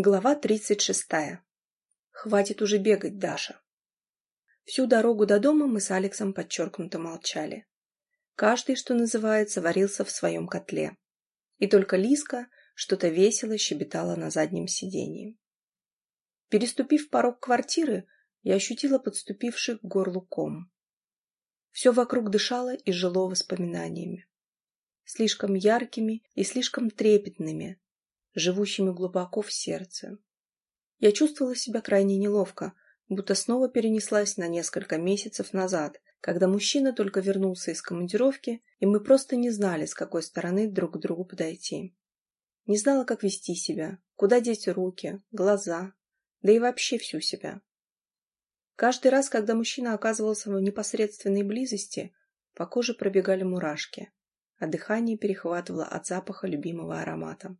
Глава тридцать шестая. Хватит уже бегать, Даша. Всю дорогу до дома мы с Алексом подчеркнуто молчали. Каждый, что называется, варился в своем котле. И только Лиска что-то весело щебетала на заднем сиденье. Переступив порог квартиры, я ощутила подступивший к горлу ком. Все вокруг дышало и жило воспоминаниями. Слишком яркими и слишком трепетными, живущими глубоко в сердце. Я чувствовала себя крайне неловко, будто снова перенеслась на несколько месяцев назад, когда мужчина только вернулся из командировки, и мы просто не знали, с какой стороны друг к другу подойти. Не знала, как вести себя, куда деть руки, глаза, да и вообще всю себя. Каждый раз, когда мужчина оказывался в непосредственной близости, по коже пробегали мурашки, а дыхание перехватывало от запаха любимого аромата.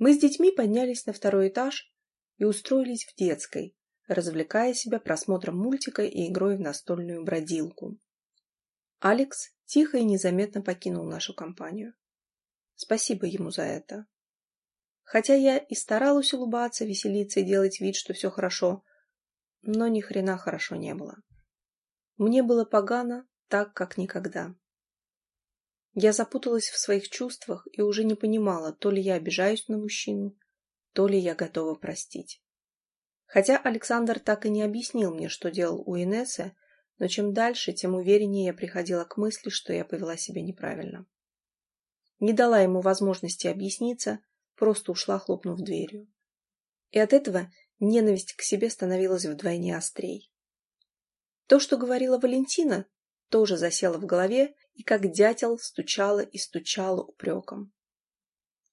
Мы с детьми поднялись на второй этаж и устроились в детской, развлекая себя просмотром мультика и игрой в настольную бродилку. Алекс тихо и незаметно покинул нашу компанию. Спасибо ему за это. Хотя я и старалась улыбаться, веселиться и делать вид, что все хорошо, но ни хрена хорошо не было. Мне было погано так, как никогда. Я запуталась в своих чувствах и уже не понимала, то ли я обижаюсь на мужчину, то ли я готова простить. Хотя Александр так и не объяснил мне, что делал у Инессы, но чем дальше, тем увереннее я приходила к мысли, что я повела себя неправильно. Не дала ему возможности объясниться, просто ушла, хлопнув дверью. И от этого ненависть к себе становилась вдвойне острей. То, что говорила Валентина, тоже засело в голове и как дятел стучала и стучала упреком.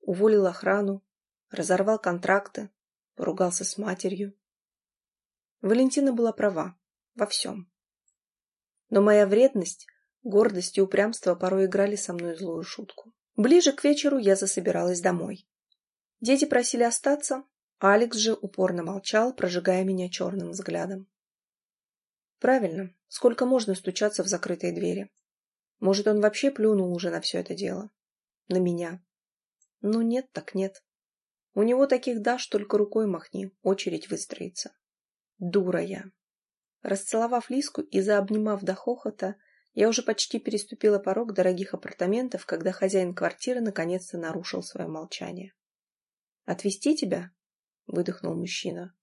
Уволил охрану, разорвал контракты, поругался с матерью. Валентина была права во всем. Но моя вредность, гордость и упрямство порой играли со мной злую шутку. Ближе к вечеру я засобиралась домой. Дети просили остаться, а Алекс же упорно молчал, прожигая меня черным взглядом. Правильно, сколько можно стучаться в закрытые двери? Может, он вообще плюнул уже на все это дело? На меня? Ну нет, так нет. У него таких дашь, только рукой махни, очередь выстроится. Дура я. Расцеловав Лиску и заобнимав до хохота, я уже почти переступила порог дорогих апартаментов, когда хозяин квартиры наконец-то нарушил свое молчание. «Отвезти тебя?» — выдохнул мужчина.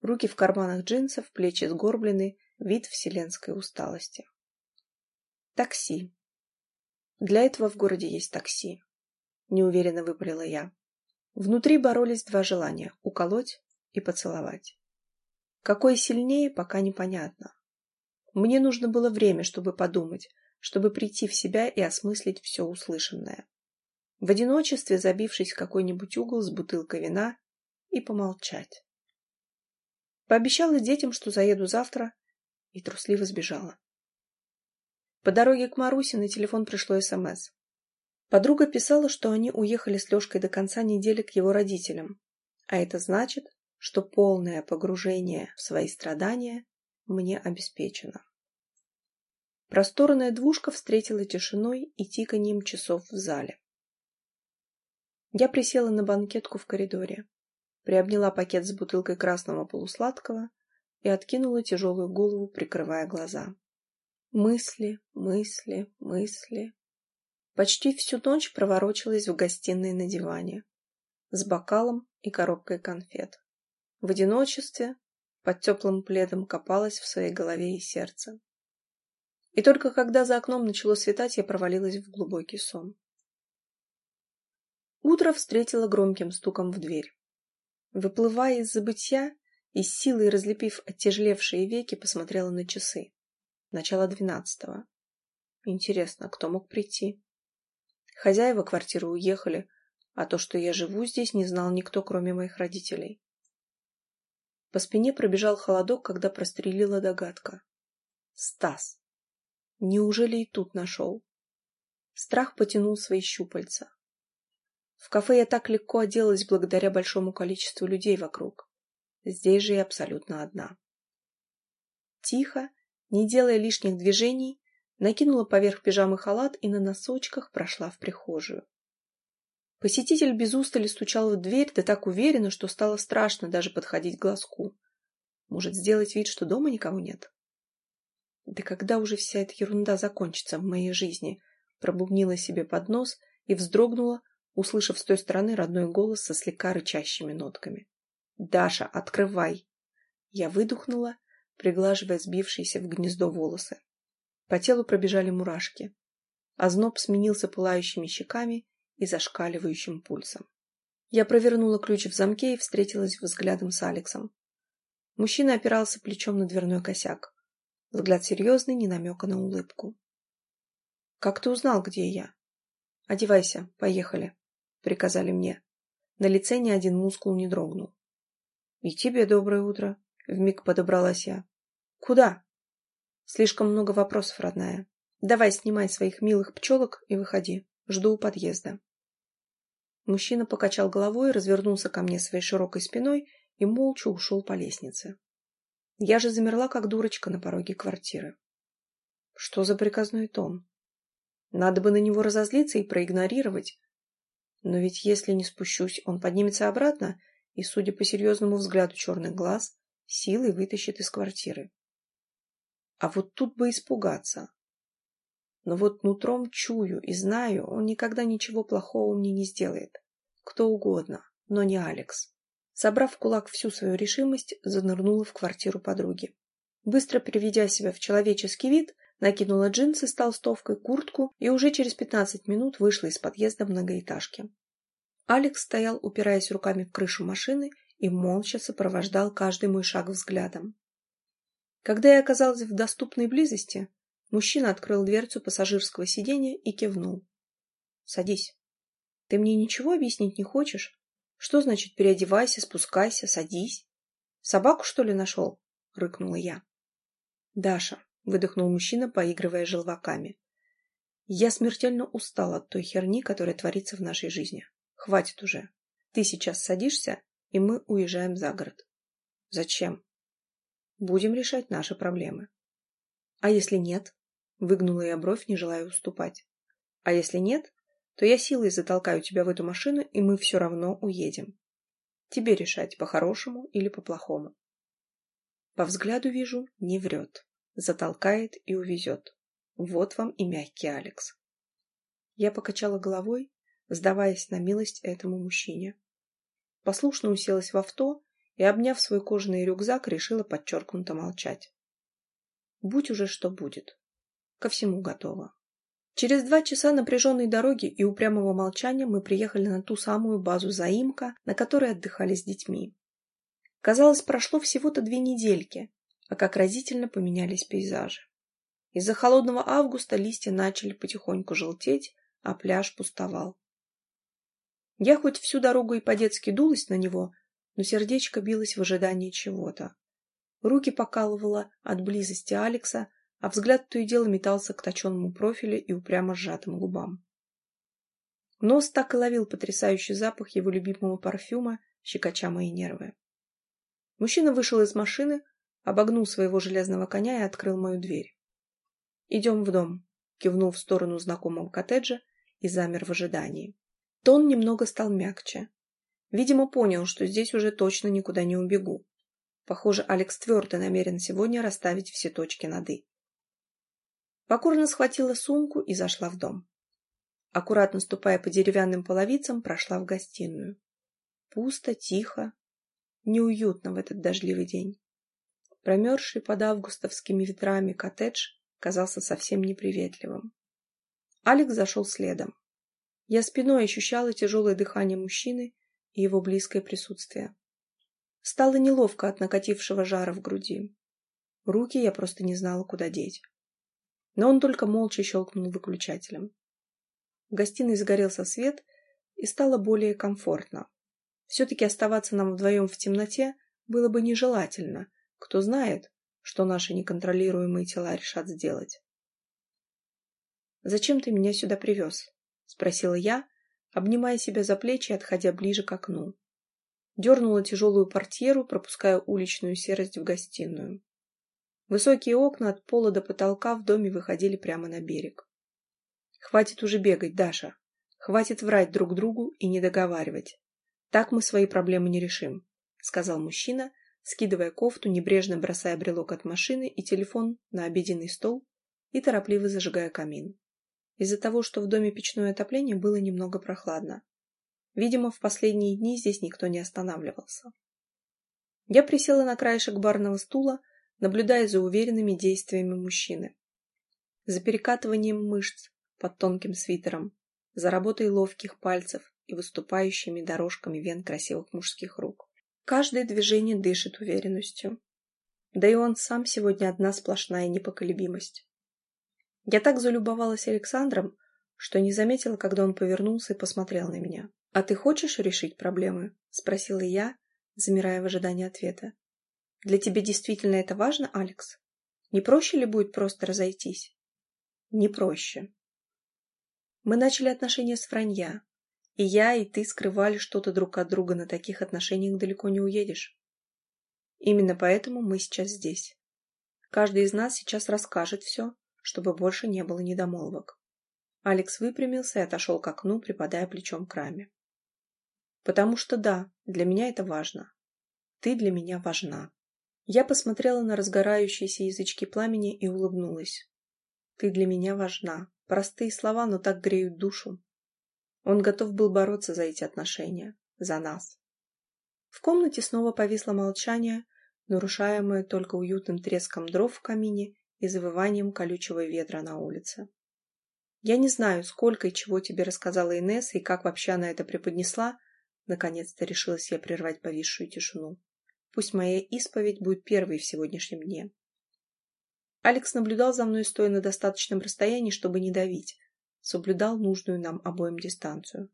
Руки в карманах джинсов, плечи сгорблены, вид вселенской усталости. Такси. Для этого в городе есть такси. Неуверенно выпалила я. Внутри боролись два желания — уколоть и поцеловать. Какое сильнее, пока непонятно. Мне нужно было время, чтобы подумать, чтобы прийти в себя и осмыслить все услышанное. В одиночестве, забившись в какой-нибудь угол с бутылкой вина, и помолчать. Пообещала детям, что заеду завтра, и трусливо сбежала. По дороге к Марусе на телефон пришло СМС. Подруга писала, что они уехали с Лешкой до конца недели к его родителям, а это значит, что полное погружение в свои страдания мне обеспечено. Просторная двушка встретила тишиной и тиканьем часов в зале. Я присела на банкетку в коридоре, приобняла пакет с бутылкой красного полусладкого и откинула тяжелую голову, прикрывая глаза. Мысли, мысли, мысли. Почти всю ночь проворочилась в гостиной на диване. С бокалом и коробкой конфет. В одиночестве, под теплым пледом копалась в своей голове и сердце. И только когда за окном начало светать, я провалилась в глубокий сон. Утро встретило громким стуком в дверь. Выплывая из забытья и силой разлепив оттяжелевшие веки, посмотрела на часы. Начало двенадцатого. Интересно, кто мог прийти? Хозяева квартиры уехали, а то, что я живу здесь, не знал никто, кроме моих родителей. По спине пробежал холодок, когда прострелила догадка. Стас. Неужели и тут нашел? Страх потянул свои щупальца. В кафе я так легко оделась благодаря большому количеству людей вокруг. Здесь же я абсолютно одна. Тихо не делая лишних движений, накинула поверх пижамы халат и на носочках прошла в прихожую. Посетитель без устали стучал в дверь, да так уверенно, что стало страшно даже подходить к глазку. Может, сделать вид, что дома никого нет? Да когда уже вся эта ерунда закончится в моей жизни? Пробубнила себе под нос и вздрогнула, услышав с той стороны родной голос со слегка рычащими нотками. «Даша, открывай!» Я выдохнула, приглаживая сбившиеся в гнездо волосы. По телу пробежали мурашки. Озноб сменился пылающими щеками и зашкаливающим пульсом. Я провернула ключ в замке и встретилась взглядом с Алексом. Мужчина опирался плечом на дверной косяк. Взгляд серьезный, не намека на улыбку. «Как ты узнал, где я?» «Одевайся, поехали», — приказали мне. На лице ни один мускул не дрогнул. «И тебе доброе утро», — вмиг подобралась я. «Куда?» «Слишком много вопросов, родная. Давай снимай своих милых пчелок и выходи. Жду у подъезда». Мужчина покачал головой, развернулся ко мне своей широкой спиной и молча ушел по лестнице. Я же замерла, как дурочка на пороге квартиры. Что за приказной тон? Надо бы на него разозлиться и проигнорировать. Но ведь если не спущусь, он поднимется обратно и, судя по серьезному взгляду черных глаз, силой вытащит из квартиры. А вот тут бы испугаться. Но вот нутром чую и знаю, он никогда ничего плохого мне не сделает. Кто угодно, но не Алекс. Собрав в кулак всю свою решимость, занырнула в квартиру подруги. Быстро приведя себя в человеческий вид, накинула джинсы с толстовкой, куртку и уже через пятнадцать минут вышла из подъезда многоэтажки. Алекс стоял, упираясь руками в крышу машины и молча сопровождал каждый мой шаг взглядом. Когда я оказалась в доступной близости, мужчина открыл дверцу пассажирского сиденья и кивнул. «Садись. Ты мне ничего объяснить не хочешь? Что значит переодевайся, спускайся, садись? Собаку, что ли, нашел? Рыкнула я. Даша, выдохнул мужчина, поигрывая желваками. Я смертельно устал от той херни, которая творится в нашей жизни. Хватит уже. Ты сейчас садишься, и мы уезжаем за город. Зачем? Будем решать наши проблемы. А если нет? Выгнула я бровь, не желая уступать. А если нет, то я силой затолкаю тебя в эту машину, и мы все равно уедем. Тебе решать, по-хорошему или по-плохому. По взгляду вижу, не врет. Затолкает и увезет. Вот вам и мягкий Алекс. Я покачала головой, сдаваясь на милость этому мужчине. Послушно уселась в авто и, обняв свой кожаный рюкзак, решила подчеркнуто молчать. Будь уже что будет. Ко всему готова. Через два часа напряженной дороги и упрямого молчания мы приехали на ту самую базу заимка, на которой отдыхали с детьми. Казалось, прошло всего-то две недельки, а как разительно поменялись пейзажи. Из-за холодного августа листья начали потихоньку желтеть, а пляж пустовал. Я хоть всю дорогу и по-детски дулась на него, но сердечко билось в ожидании чего-то. Руки покалывало от близости Алекса, а взгляд то и дело метался к точенному профилю и упрямо сжатым губам. Нос так и ловил потрясающий запах его любимого парфюма, щекоча мои нервы. Мужчина вышел из машины, обогнул своего железного коня и открыл мою дверь. «Идем в дом», — кивнул в сторону знакомого коттеджа и замер в ожидании. Тон немного стал мягче. Видимо, понял, что здесь уже точно никуда не убегу. Похоже, Алекс твердо намерен сегодня расставить все точки над «и». Покорно схватила сумку и зашла в дом. Аккуратно ступая по деревянным половицам, прошла в гостиную. Пусто, тихо, неуютно в этот дождливый день. Промерзший под августовскими ветрами коттедж казался совсем неприветливым. Алекс зашел следом. Я спиной ощущала тяжелое дыхание мужчины и его близкое присутствие. Стало неловко от накатившего жара в груди. Руки я просто не знала, куда деть но он только молча щелкнул выключателем. В гостиной загорелся свет, и стало более комфортно. Все-таки оставаться нам вдвоем в темноте было бы нежелательно. Кто знает, что наши неконтролируемые тела решат сделать. «Зачем ты меня сюда привез?» — спросила я, обнимая себя за плечи и отходя ближе к окну. Дернула тяжелую портьеру, пропуская уличную серость в гостиную. Высокие окна от пола до потолка в доме выходили прямо на берег. «Хватит уже бегать, Даша. Хватит врать друг другу и не договаривать. Так мы свои проблемы не решим, сказал мужчина, скидывая кофту, небрежно бросая брелок от машины и телефон на обеденный стол и торопливо зажигая камин. Из-за того, что в доме печное отопление, было немного прохладно. Видимо, в последние дни здесь никто не останавливался. Я присела на краешек барного стула, наблюдая за уверенными действиями мужчины. За перекатыванием мышц под тонким свитером, за работой ловких пальцев и выступающими дорожками вен красивых мужских рук. Каждое движение дышит уверенностью. Да и он сам сегодня одна сплошная непоколебимость. Я так залюбовалась Александром, что не заметила, когда он повернулся и посмотрел на меня. «А ты хочешь решить проблемы?» — спросила я, замирая в ожидании ответа. «Для тебя действительно это важно, Алекс? Не проще ли будет просто разойтись?» «Не проще», мы начали отношения с вранья. И я, и ты скрывали что-то друг от друга, на таких отношениях далеко не уедешь. Именно поэтому мы сейчас здесь. Каждый из нас сейчас расскажет все, чтобы больше не было недомолвок. Алекс выпрямился и отошел к окну, припадая плечом к раме. Потому что да, для меня это важно. Ты для меня важна. Я посмотрела на разгорающиеся язычки пламени и улыбнулась. Ты для меня важна. Простые слова, но так греют душу. Он готов был бороться за эти отношения, за нас. В комнате снова повисло молчание, нарушаемое только уютным треском дров в камине и завыванием колючего ветра на улице. Я не знаю, сколько и чего тебе рассказала Инесса и как вообще она это преподнесла, наконец-то решилась я прервать повисшую тишину. Пусть моя исповедь будет первой в сегодняшнем дне. Алекс наблюдал за мной, стоя на достаточном расстоянии, чтобы не давить. Соблюдал нужную нам обоим дистанцию.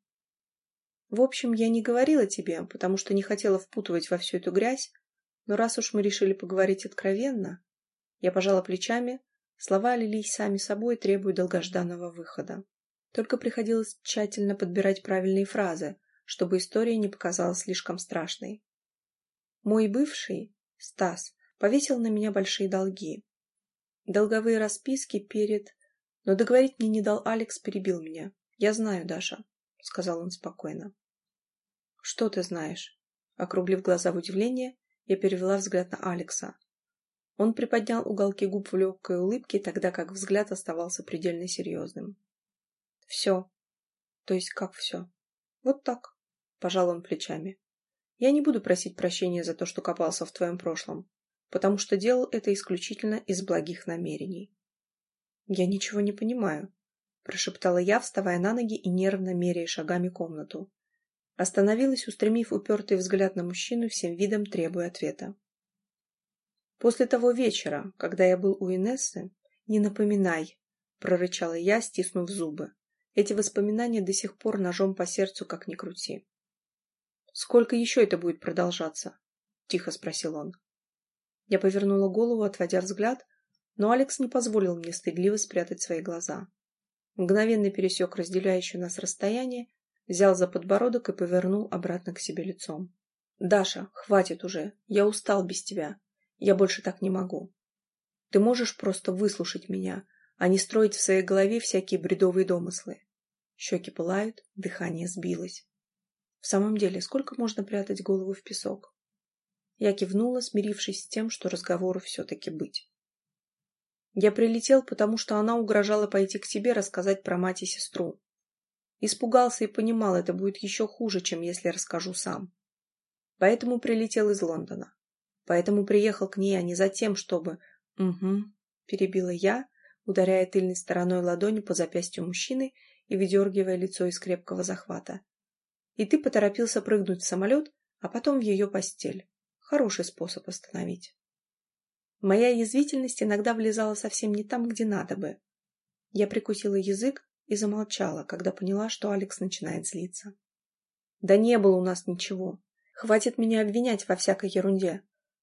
В общем, я не говорила тебе, потому что не хотела впутывать во всю эту грязь, но раз уж мы решили поговорить откровенно, я пожала плечами, слова лились сами собой, требуя долгожданного выхода. Только приходилось тщательно подбирать правильные фразы, чтобы история не показалась слишком страшной. Мой бывший, Стас, повесил на меня большие долги, Долговые расписки перед... Но договорить мне не дал Алекс, перебил меня. «Я знаю, Даша», — сказал он спокойно. «Что ты знаешь?» Округлив глаза в удивление, я перевела взгляд на Алекса. Он приподнял уголки губ в легкой улыбке, тогда как взгляд оставался предельно серьезным. «Все. То есть как все?» «Вот так», — пожал он плечами. «Я не буду просить прощения за то, что копался в твоем прошлом потому что делал это исключительно из благих намерений. «Я ничего не понимаю», – прошептала я, вставая на ноги и нервно меряя шагами комнату. Остановилась, устремив упертый взгляд на мужчину, всем видом требуя ответа. «После того вечера, когда я был у Инессы, не напоминай», – прорычала я, стиснув зубы. Эти воспоминания до сих пор ножом по сердцу как ни крути. «Сколько еще это будет продолжаться?» – тихо спросил он. Я повернула голову, отводя взгляд, но Алекс не позволил мне стыдливо спрятать свои глаза. Мгновенно пересек разделяющее нас расстояние, взял за подбородок и повернул обратно к себе лицом. «Даша, хватит уже. Я устал без тебя. Я больше так не могу. Ты можешь просто выслушать меня, а не строить в своей голове всякие бредовые домыслы». Щеки пылают, дыхание сбилось. В самом деле, сколько можно прятать голову в песок? Я кивнула, смирившись с тем, что разговору все-таки быть. Я прилетел, потому что она угрожала пойти к тебе рассказать про мать и сестру. Испугался и понимал, это будет еще хуже, чем если расскажу сам. Поэтому прилетел из Лондона. Поэтому приехал к ней, а не за тем, чтобы... Угу, перебила я, ударяя тыльной стороной ладони по запястью мужчины и выдергивая лицо из крепкого захвата. И ты поторопился прыгнуть в самолет, а потом в ее постель. Хороший способ остановить. Моя язвительность иногда влезала совсем не там, где надо бы. Я прикусила язык и замолчала, когда поняла, что Алекс начинает злиться. Да не было у нас ничего. Хватит меня обвинять во всякой ерунде.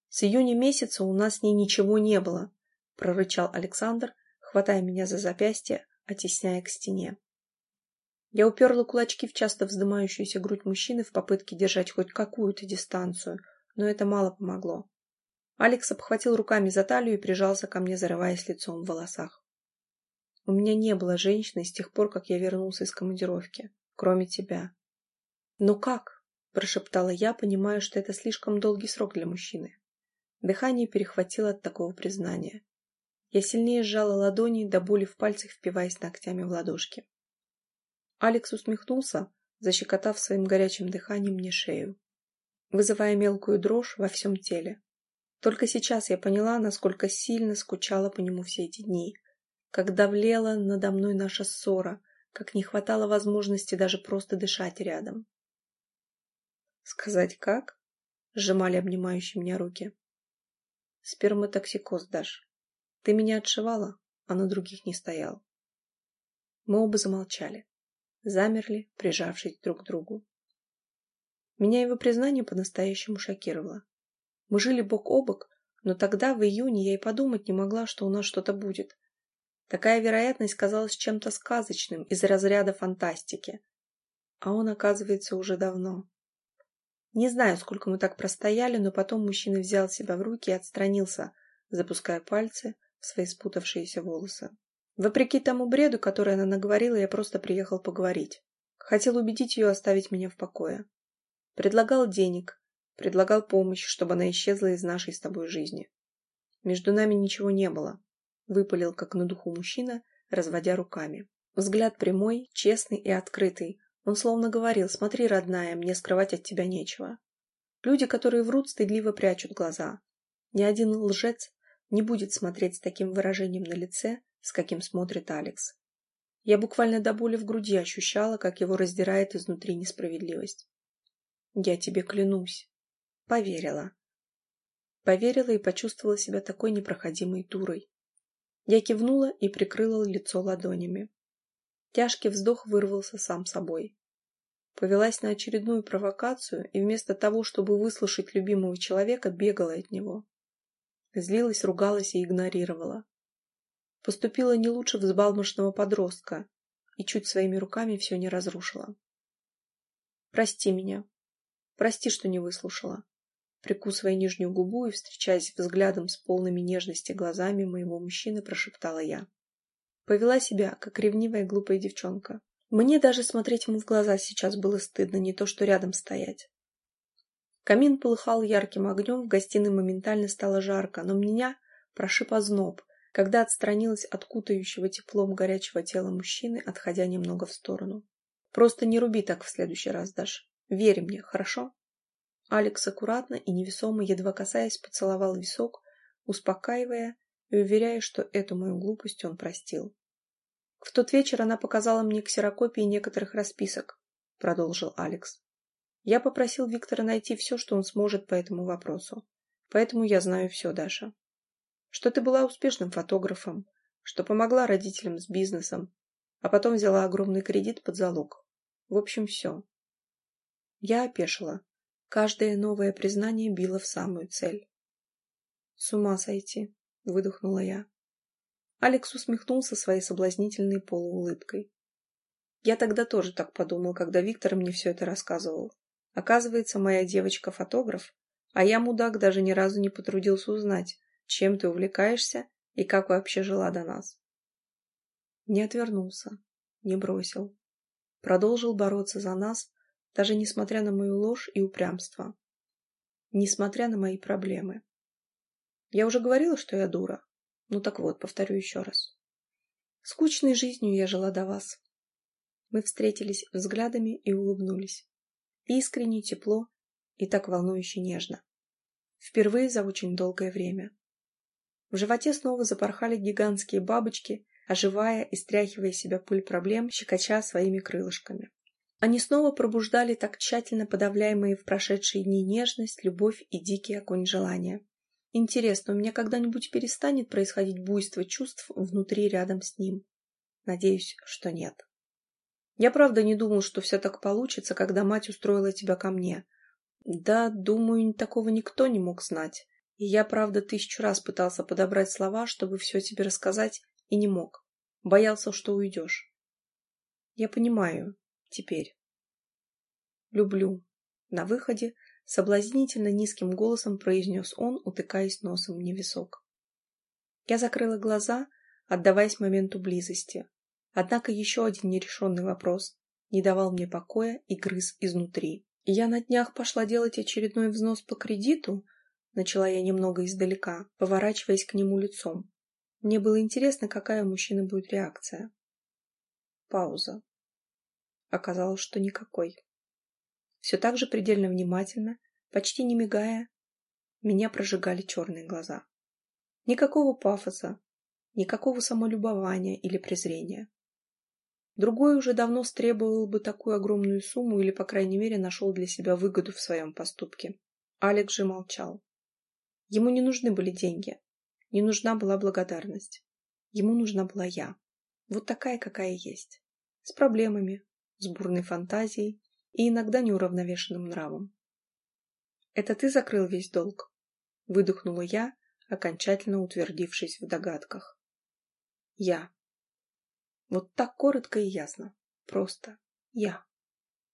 С июня месяца у нас с ней ничего не было, прорычал Александр, хватая меня за запястье, оттесняя к стене. Я уперла кулачки в часто вздымающуюся грудь мужчины в попытке держать хоть какую-то дистанцию – но это мало помогло. Алекс обхватил руками за талию и прижался ко мне, зарываясь лицом в волосах. У меня не было женщины с тех пор, как я вернулся из командировки. кроме тебя. «Ну как?» – прошептала я, понимая, что это слишком долгий срок для мужчины. Дыхание перехватило от такого признания. Я сильнее сжала ладони, до боли в пальцах впиваясь ногтями в ладошки. Алекс усмехнулся, защекотав своим горячим дыханием мне шею, вызывая мелкую дрожь во всем теле. Только сейчас я поняла, насколько сильно скучала по нему все эти дни, как давлела надо мной наша ссора, как не хватало возможности даже просто дышать рядом. «Сказать как?» — сжимали обнимающие меня руки. Сперматоксикоз, Даш. Ты меня отшивала, а на других не стоял. Мы оба замолчали. Замерли, прижавшись друг к другу. Меня его признание по-настоящему шокировало. Мы жили бок о бок, но тогда, в июне, я и подумать не могла, что у нас что-то будет. Такая вероятность казалась чем-то сказочным из разряда фантастики. А он, оказывается, уже давно. Не знаю, сколько мы так простояли, но потом мужчина взял себя в руки и отстранился, запуская пальцы в свои спутавшиеся волосы. Вопреки тому бреду, который она наговорила, я просто приехал поговорить. Хотел убедить ее оставить меня в покое. Предлагал денег, предлагал помощь, чтобы она исчезла из нашей с тобой жизни. Между нами ничего не было. Выпалил, как на духу мужчина, разводя руками. Взгляд прямой, честный и открытый, он словно говорил, смотри, родная, мне скрывать от тебя нечего. Люди, которые врут, стыдливо прячут глаза. Ни один лжец не будет смотреть с таким выражением на лице, с каким смотрит Алекс. Я буквально до боли в груди ощущала, как его раздирает изнутри несправедливость. Я тебе клянусь. Поверила. Поверила и почувствовала себя такой непроходимой дурой. Я кивнула и прикрыла лицо ладонями. Тяжкий вздох вырвался сам собой. Повелась на очередную провокацию и вместо того, чтобы выслушать любимого человека, бегала от него. Злилась, ругалась и игнорировала. Поступила не лучше взбалмошного подростка и чуть своими руками все не разрушила. «Прости меня. Прости, что не выслушала». Прикусывая нижнюю губу и встречаясь взглядом с полными нежности глазами моего мужчины, прошептала я. Повела себя, как ревнивая глупая девчонка. Мне даже смотреть ему в глаза сейчас было стыдно, не то что рядом стоять. Камин полыхал ярким огнем, в гостиной моментально стало жарко, но меня прошиб озноб, когда отстранилась от кутающего теплом горячего тела мужчины, отходя немного в сторону. «Просто не руби так в следующий раз, Даш. Верь мне, хорошо?» Алекс аккуратно и невесомо, едва касаясь, поцеловал висок, успокаивая и уверяя, что эту мою глупость он простил. «В тот вечер она показала мне ксерокопии некоторых расписок», — продолжил Алекс. «Я попросил Виктора найти все, что он сможет по этому вопросу. Поэтому я знаю все, Даша. Что ты была успешным фотографом, что помогла родителям с бизнесом, а потом взяла огромный кредит под залог. В общем, все». Я опешила. Каждое новое признание било в самую цель. С ума сойти выдохнула я. Алекс усмехнулся своей соблазнительной полуулыбкой. Я тогда тоже так подумал, когда Виктор мне все это рассказывал. Оказывается, моя девочка фотограф, а я, мудак, даже ни разу не потрудился узнать, чем ты увлекаешься и как вообще жила до нас. Не отвернулся, не бросил. Продолжил бороться за нас, даже несмотря на мою ложь и упрямство. Несмотря на мои проблемы. Я уже говорила, что я дура. Ну так вот, повторю еще раз. Скучной жизнью я жила до вас. Мы встретились взглядами и улыбнулись. Искренне, тепло и так волнующе нежно. Впервые за очень долгое время. В животе снова запорхали гигантские бабочки, оживая и стряхивая себя пыль проблем, щекоча своими крылышками. Они снова пробуждали так тщательно подавляемые в прошедшие дни нежность, любовь и дикий огонь желания. Интересно, у меня когда-нибудь перестанет происходить буйство чувств внутри рядом с ним? Надеюсь, что нет. Я правда не думал, что все так получится, когда мать устроила тебя ко мне. Да, думаю, такого никто не мог знать. И я, правда, тысячу раз пытался подобрать слова, чтобы все тебе рассказать, и не мог. Боялся, что уйдешь. Я понимаю. Теперь. Люблю. На выходе Соблазнительно низким голосом произнес он, утыкаясь носом в висок. Я закрыла глаза, отдаваясь моменту близости. Однако еще один нерешенный вопрос. не давал мне покоя и грыз изнутри. Я на днях пошла делать очередной взнос по кредиту, начала я немного издалека, поворачиваясь к нему лицом. Мне было интересно, какая у мужчины будет реакция. Пауза. Оказалось, что никакой. Все так же предельно внимательно, почти не мигая, меня прожигали черные глаза. Никакого пафоса, никакого самолюбования или презрения. Другой уже давно стребовал бы такую огромную сумму или, по крайней мере, нашел для себя выгоду в своем поступке. Алекс же молчал. Ему не нужны были деньги. Не нужна была благодарность. Ему нужна была я. Вот такая, какая есть. С проблемами, с бурной фантазией и иногда неуравновешенным нравом. «Это ты закрыл весь долг?» Выдохнула я, окончательно утвердившись в догадках. «Я». Вот так коротко и ясно. Просто «я».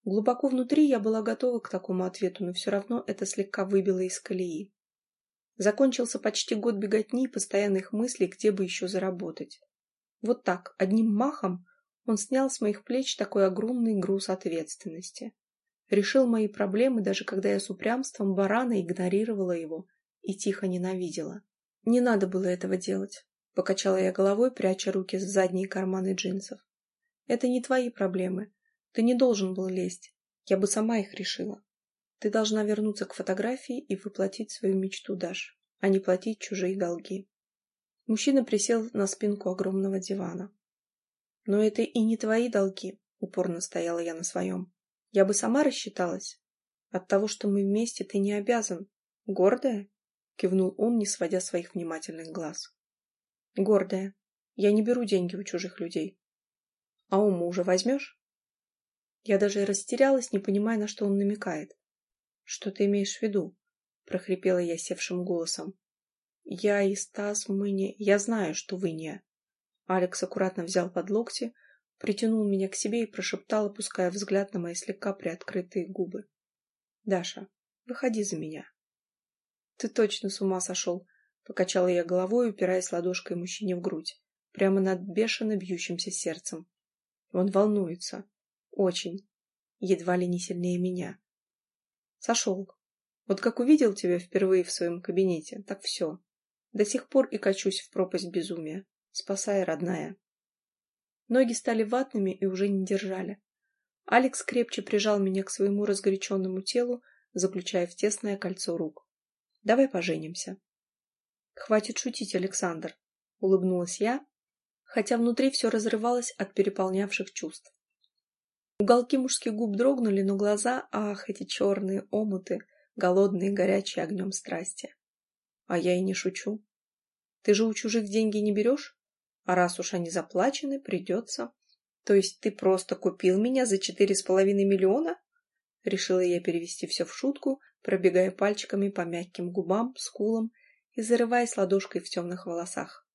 Глубоко внутри я была готова к такому ответу, но все равно это слегка выбило из колеи. Закончился почти год беготни и постоянных мыслей, где бы еще заработать. Вот так, одним махом, он снял с моих плеч такой огромный груз ответственности. Решил мои проблемы, даже когда я с упрямством барана игнорировала его и тихо ненавидела. «Не надо было этого делать», — покачала я головой, пряча руки в задние карманы джинсов. «Это не твои проблемы. Ты не должен был лезть. Я бы сама их решила. Ты должна вернуться к фотографии и воплотить свою мечту, Даш, а не платить чужие долги». Мужчина присел на спинку огромного дивана. «Но это и не твои долги», — упорно стояла я на своем. «Я бы сама рассчиталась. От того, что мы вместе, ты не обязан. Гордая?» — кивнул он, не сводя своих внимательных глаз. «Гордая. Я не беру деньги у чужих людей. А у мужа возьмешь?» Я даже растерялась, не понимая, на что он намекает. «Что ты имеешь в виду?» — прохрипела я севшим голосом. «Я и Стас, мы не... Я знаю, что вы не...» Алекс аккуратно взял под локти, притянул меня к себе и прошептал, опуская взгляд на мои слегка приоткрытые губы. «Даша, выходи за меня». «Ты точно с ума сошел!» — покачала я головой, упираясь ладошкой мужчине в грудь, прямо над бешено бьющимся сердцем. Он волнуется. Очень. Едва ли не сильнее меня. Сошел. Вот как увидел тебя впервые в своем кабинете, так все. До сих пор и качусь в пропасть безумия. Спасая, родная. Ноги стали ватными и уже не держали. Алекс крепче прижал меня к своему разгоряченному телу, заключая в тесное кольцо рук. Давай поженимся. Хватит шутить, Александр, улыбнулась я, хотя внутри все разрывалось от переполнявших чувств. Уголки мужских губ дрогнули, но глаза, ах, эти черные омуты, голодные, горячие огнем страсти. А я и не шучу. Ты же у чужих деньги не берешь? А раз уж они заплачены, придется. То есть ты просто купил меня за четыре с половиной миллиона? Решила я перевести все в шутку, пробегая пальчиками по мягким губам, скулам и зарываясь ладошкой в темных волосах.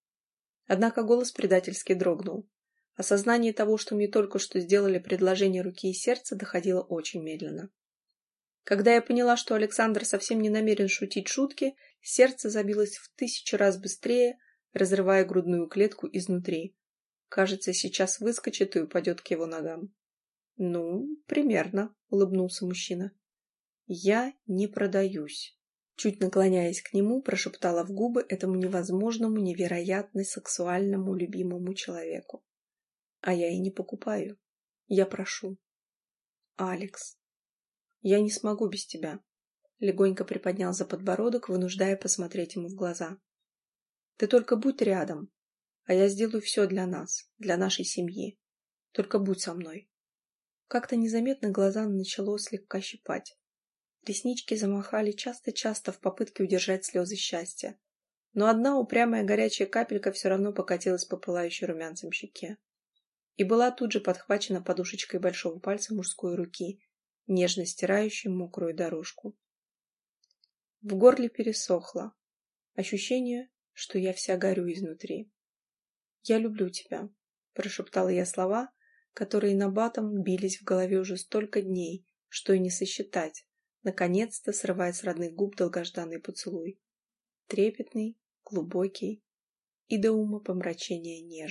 Однако голос предательски дрогнул. Осознание того, что мне только что сделали предложение руки и сердца, доходило очень медленно. Когда я поняла, что Александр совсем не намерен шутить шутки, сердце забилось в тысячу раз быстрее, разрывая грудную клетку изнутри. Кажется, сейчас выскочит и упадет к его ногам. «Ну, примерно», — улыбнулся мужчина. «Я не продаюсь». Чуть наклоняясь к нему, прошептала в губы этому невозможному, невероятно сексуальному, любимому человеку. «А я и не покупаю. Я прошу». «Алекс, я не смогу без тебя», — легонько приподнял за подбородок, вынуждая посмотреть ему в глаза. «Ты только будь рядом, а я сделаю все для нас, для нашей семьи. Только будь со мной». Как-то незаметно глаза начало слегка щипать. Реснички замахали часто-часто в попытке удержать слезы счастья. Но одна упрямая горячая капелька все равно покатилась по пылающей румянцем щеке. И была тут же подхвачена подушечкой большого пальца мужской руки, нежно стирающей мокрую дорожку. В горле пересохло. Ощущение, что я вся горю изнутри. «Я люблю тебя», — прошептала я слова, которые на батом бились в голове уже столько дней, что и не сосчитать, наконец-то срывая с родных губ долгожданный поцелуй. Трепетный, глубокий и до ума помрачения нежный.